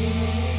Yeah.